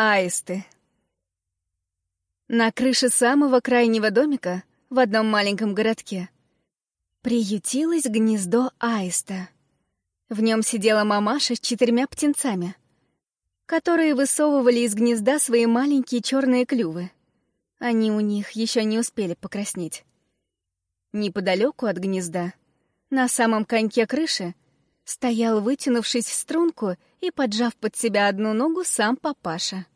Аисты. На крыше самого крайнего домика в одном маленьком городке приютилось гнездо аиста. В нем сидела мамаша с четырьмя птенцами, которые высовывали из гнезда свои маленькие черные клювы. Они у них еще не успели покраснеть. Неподалеку от гнезда, на самом коньке крыши, стоял, вытянувшись в струнку и поджав под себя одну ногу, сам папаша.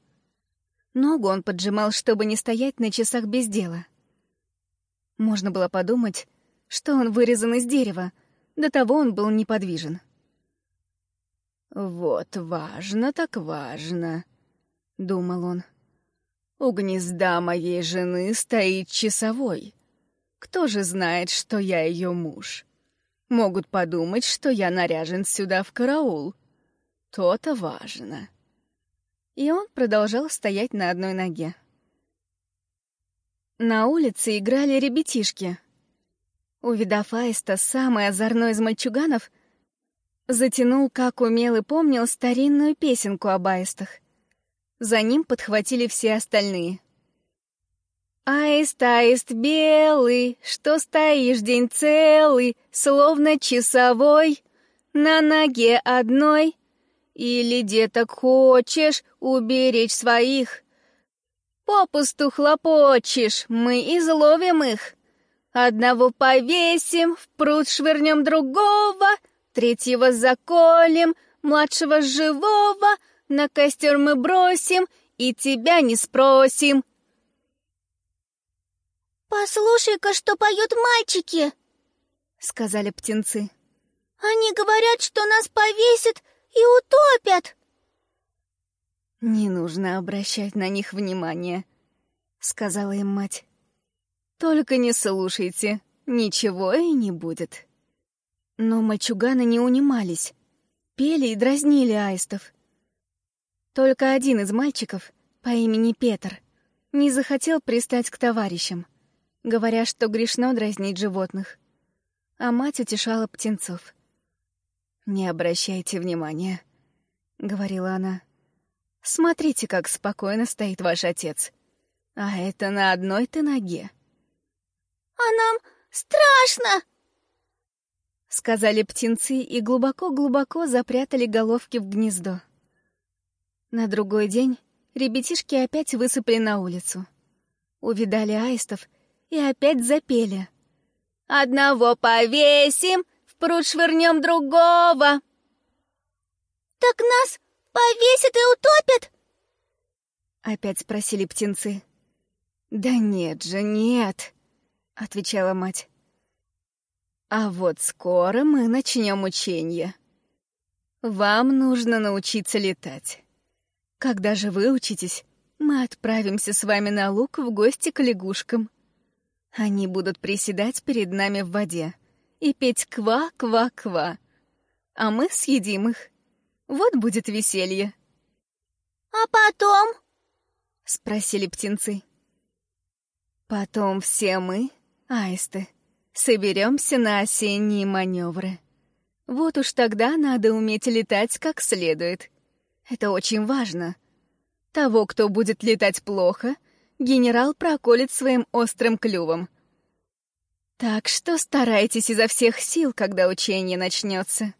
Ногу он поджимал, чтобы не стоять на часах без дела. Можно было подумать, что он вырезан из дерева, до того он был неподвижен. «Вот важно так важно», — думал он. «У гнезда моей жены стоит часовой. Кто же знает, что я ее муж?» Могут подумать, что я наряжен сюда в караул. То-то важно. И он продолжал стоять на одной ноге. На улице играли ребятишки. Увидав Аиста, самый озорной из мальчуганов, затянул, как умел и помнил, старинную песенку об аистах. За ним подхватили все остальные — Аист, аист белый, что стоишь день целый, словно часовой, на ноге одной. Или деток хочешь уберечь своих? Попусту хлопочешь, мы изловим их. Одного повесим, в пруд швырнем другого, третьего заколем, младшего живого, на костер мы бросим и тебя не спросим — «Послушай-ка, что поют мальчики!» — сказали птенцы. «Они говорят, что нас повесят и утопят!» «Не нужно обращать на них внимания», — сказала им мать. «Только не слушайте, ничего и не будет». Но мальчуганы не унимались, пели и дразнили аистов. Только один из мальчиков, по имени Петр, не захотел пристать к товарищам говоря, что грешно дразнить животных. А мать утешала птенцов. «Не обращайте внимания», — говорила она. «Смотрите, как спокойно стоит ваш отец. А это на одной-то ноге». «А нам страшно!» — сказали птенцы и глубоко-глубоко запрятали головки в гнездо. На другой день ребятишки опять высыпали на улицу. Увидали аистов — и опять запели. «Одного повесим, в пруд швырнем другого». «Так нас повесят и утопят?» Опять спросили птенцы. «Да нет же, нет», — отвечала мать. «А вот скоро мы начнем учение. Вам нужно научиться летать. Когда же выучитесь, мы отправимся с вами на луг в гости к лягушкам». Они будут приседать перед нами в воде и петь «ква-ква-ква», а мы съедим их. Вот будет веселье. «А потом?» — спросили птенцы. «Потом все мы, аисты, соберемся на осенние маневры. Вот уж тогда надо уметь летать как следует. Это очень важно. Того, кто будет летать плохо — генерал проколет своим острым клювом. Так что старайтесь изо всех сил, когда учение начнется.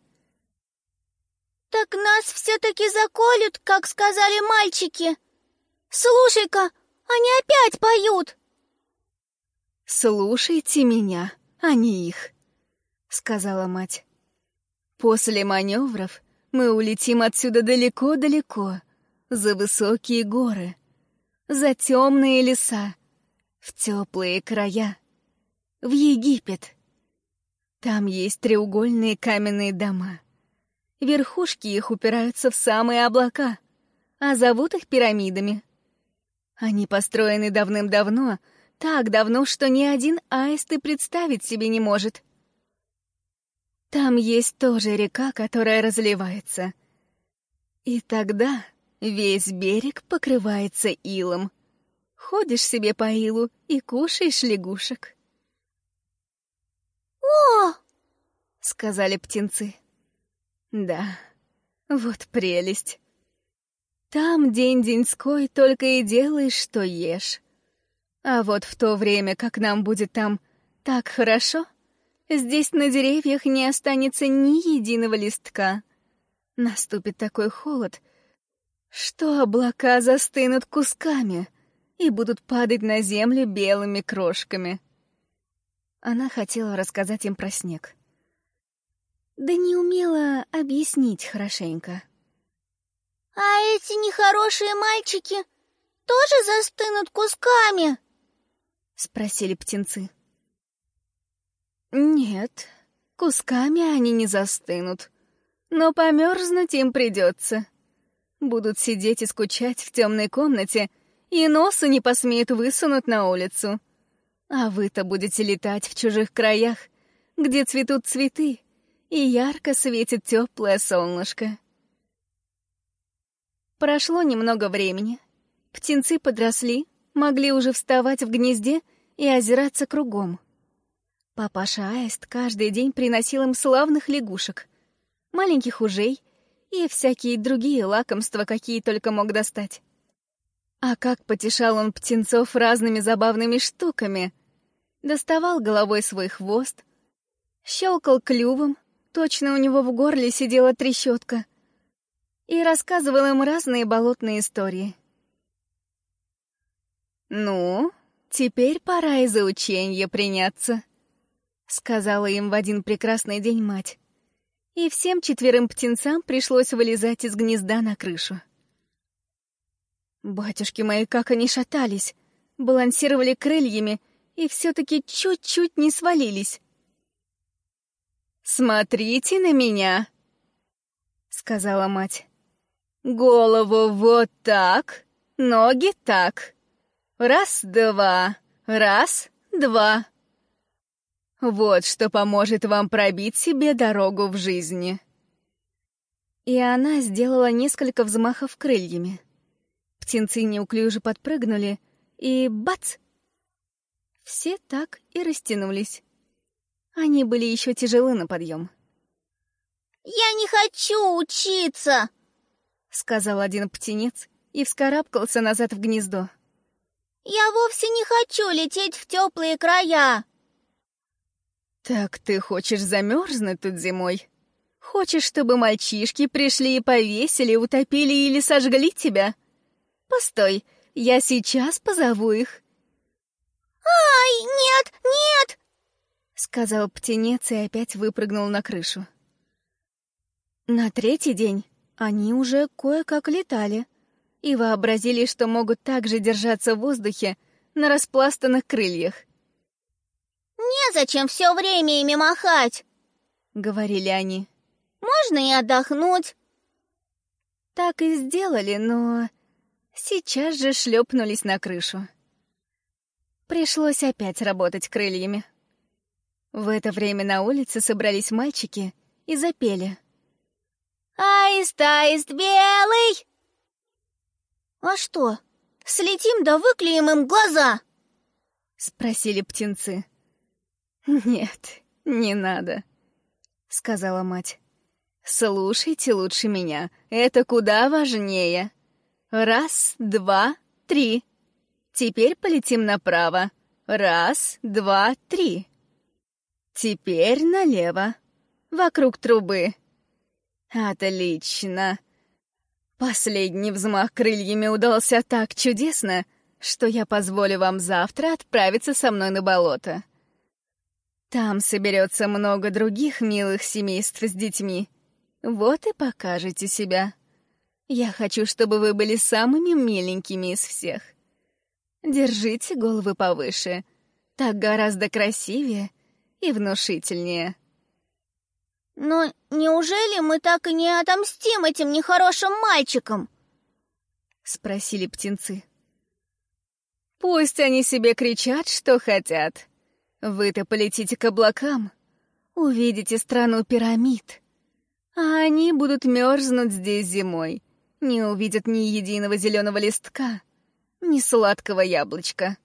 Так нас все-таки заколют, как сказали мальчики. Слушай-ка, они опять поют. Слушайте меня, а не их, сказала мать. После маневров мы улетим отсюда далеко-далеко, за высокие горы — за темные леса, в теплые края, в Египет. Там есть треугольные каменные дома. Верхушки их упираются в самые облака, а зовут их пирамидами. Они построены давным-давно, так давно, что ни один аист и представить себе не может. Там есть тоже река, которая разливается. И тогда Весь берег покрывается илом. Ходишь себе по илу и кушаешь лягушек. «О!» — сказали птенцы. «Да, вот прелесть. Там день-деньской только и делаешь, что ешь. А вот в то время, как нам будет там так хорошо, здесь на деревьях не останется ни единого листка. Наступит такой холод, что облака застынут кусками и будут падать на землю белыми крошками. Она хотела рассказать им про снег. Да не умела объяснить хорошенько. «А эти нехорошие мальчики тоже застынут кусками?» — спросили птенцы. «Нет, кусками они не застынут, но померзнуть им придется. Будут сидеть и скучать в темной комнате, и носу не посмеют высунуть на улицу. А вы-то будете летать в чужих краях, где цветут цветы, и ярко светит теплое солнышко. Прошло немного времени. Птенцы подросли, могли уже вставать в гнезде и озираться кругом. Папаша Аист каждый день приносил им славных лягушек, маленьких ужей и всякие другие лакомства, какие только мог достать. А как потешал он птенцов разными забавными штуками. Доставал головой свой хвост, щелкал клювом, точно у него в горле сидела трещотка, и рассказывал им разные болотные истории. «Ну, теперь пора и за ученье приняться», — сказала им в один прекрасный день мать. И всем четверым птенцам пришлось вылезать из гнезда на крышу. Батюшки мои, как они шатались, балансировали крыльями и все-таки чуть-чуть не свалились. «Смотрите на меня», — сказала мать. Голову вот так, ноги так. Раз-два, раз-два. Вот что поможет вам пробить себе дорогу в жизни. И она сделала несколько взмахов крыльями. Птенцы неуклюже подпрыгнули, и бац! Все так и растянулись. Они были еще тяжелы на подъем. «Я не хочу учиться!» — сказал один птенец и вскарабкался назад в гнездо. «Я вовсе не хочу лететь в теплые края!» «Так ты хочешь замерзнуть тут зимой? Хочешь, чтобы мальчишки пришли и повесили, утопили или сожгли тебя? Постой, я сейчас позову их». «Ай, нет, нет!» — сказал птенец и опять выпрыгнул на крышу. На третий день они уже кое-как летали и вообразили, что могут также держаться в воздухе на распластанных крыльях. «Незачем все время ими махать», — говорили они. «Можно и отдохнуть». Так и сделали, но сейчас же шлепнулись на крышу. Пришлось опять работать крыльями. В это время на улице собрались мальчики и запели. Аист, аист белый! А что, слетим да выклеим им глаза? Спросили птенцы. Нет, не надо, сказала мать. Слушайте лучше меня, это куда важнее. Раз, два, три. Теперь полетим направо. Раз, два, три. Теперь налево. Вокруг трубы. Отлично. Последний взмах крыльями удался так чудесно, что я позволю вам завтра отправиться со мной на болото. Там соберется много других милых семейств с детьми. Вот и покажете себя. Я хочу, чтобы вы были самыми миленькими из всех. Держите головы повыше. Так гораздо красивее и внушительнее. Но неужели мы так и не отомстим этим нехорошим мальчикам? Спросили птенцы. Пусть они себе кричат, что хотят. Вы-то полетите к облакам, увидите страну пирамид. А они будут мерзнуть здесь зимой, не увидят ни единого зеленого листка. ни сладкого яблочка.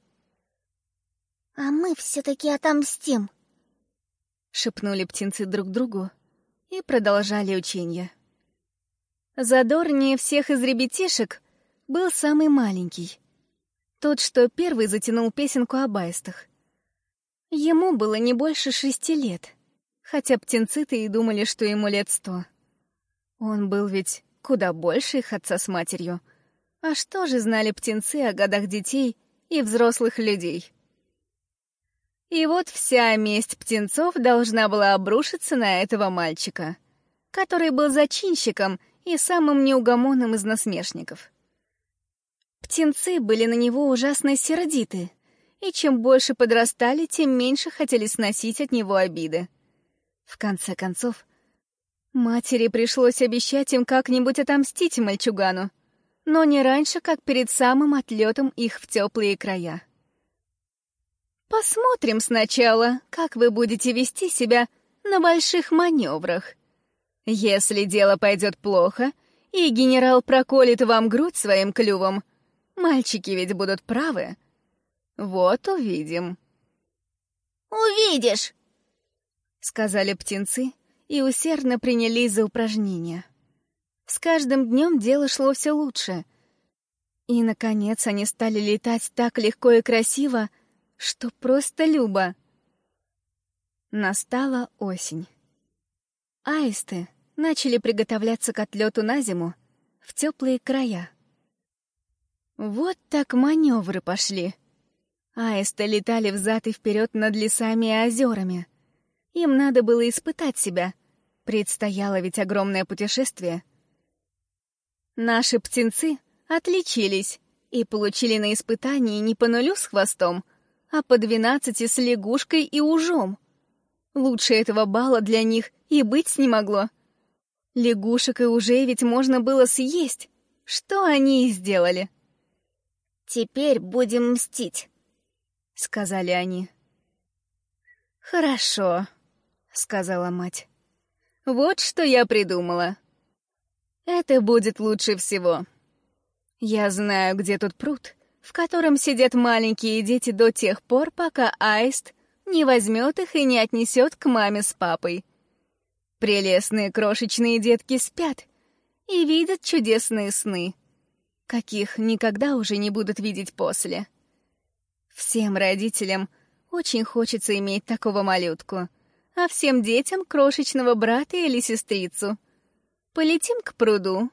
«А мы все-таки отомстим», — шепнули птенцы друг другу и продолжали учение. Задорнее всех из ребятишек был самый маленький. Тот, что первый затянул песенку о баистах. Ему было не больше шести лет, хотя птенцы-то и думали, что ему лет сто. Он был ведь куда больше их отца с матерью. А что же знали птенцы о годах детей и взрослых людей? И вот вся месть птенцов должна была обрушиться на этого мальчика, который был зачинщиком и самым неугомонным из насмешников. Птенцы были на него ужасно сердиты, и чем больше подрастали, тем меньше хотели сносить от него обиды. В конце концов, матери пришлось обещать им как-нибудь отомстить мальчугану, но не раньше, как перед самым отлетом их в теплые края. Посмотрим сначала, как вы будете вести себя на больших маневрах, если дело пойдет плохо, и генерал проколет вам грудь своим клювом, мальчики ведь будут правы. Вот увидим. «Увидишь!» — сказали птенцы и усердно принялись за упражнения. С каждым днем дело шло все лучше. И, наконец, они стали летать так легко и красиво, что просто любо. Настала осень. Аисты начали приготовляться к отлету на зиму в теплые края. Вот так маневры пошли. Аисты летали взад и вперед над лесами и озерами. Им надо было испытать себя. Предстояло ведь огромное путешествие. Наши птенцы отличились и получили на испытании не по нулю с хвостом, а по двенадцати с лягушкой и ужом. Лучше этого бала для них и быть не могло. Лягушек и ужей ведь можно было съесть, что они и сделали. «Теперь будем мстить», — сказали они. «Хорошо», — сказала мать. «Вот что я придумала. Это будет лучше всего. Я знаю, где тут пруд, в котором сидят маленькие дети до тех пор, пока аист не возьмет их и не отнесет к маме с папой. Прелестные крошечные детки спят и видят чудесные сны, каких никогда уже не будут видеть после. Всем родителям очень хочется иметь такого малютку, а всем детям — крошечного брата или сестрицу. Полетим к пруду,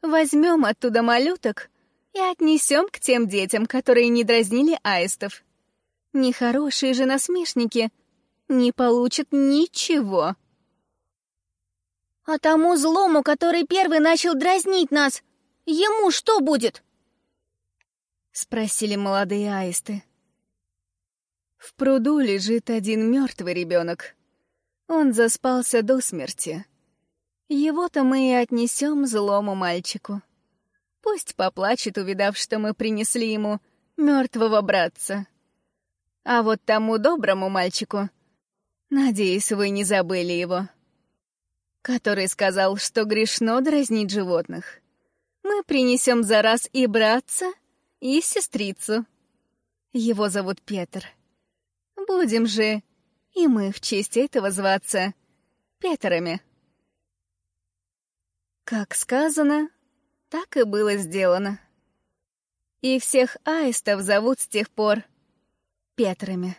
возьмем оттуда малюток и отнесем к тем детям, которые не дразнили аистов. Нехорошие же насмешники не получат ничего. «А тому злому, который первый начал дразнить нас, ему что будет?» — спросили молодые аисты. В пруду лежит один мертвый ребенок. Он заспался до смерти. Его-то мы и отнесем злому мальчику. Пусть поплачет, увидав, что мы принесли ему мертвого братца. А вот тому доброму мальчику, надеюсь, вы не забыли его который сказал, что грешно дразнить животных. Мы принесем за раз и братца, и сестрицу. Его зовут Петр. Будем же и мы в честь этого зваться Петрами. Как сказано, так и было сделано. И всех аистов зовут с тех пор Петрами.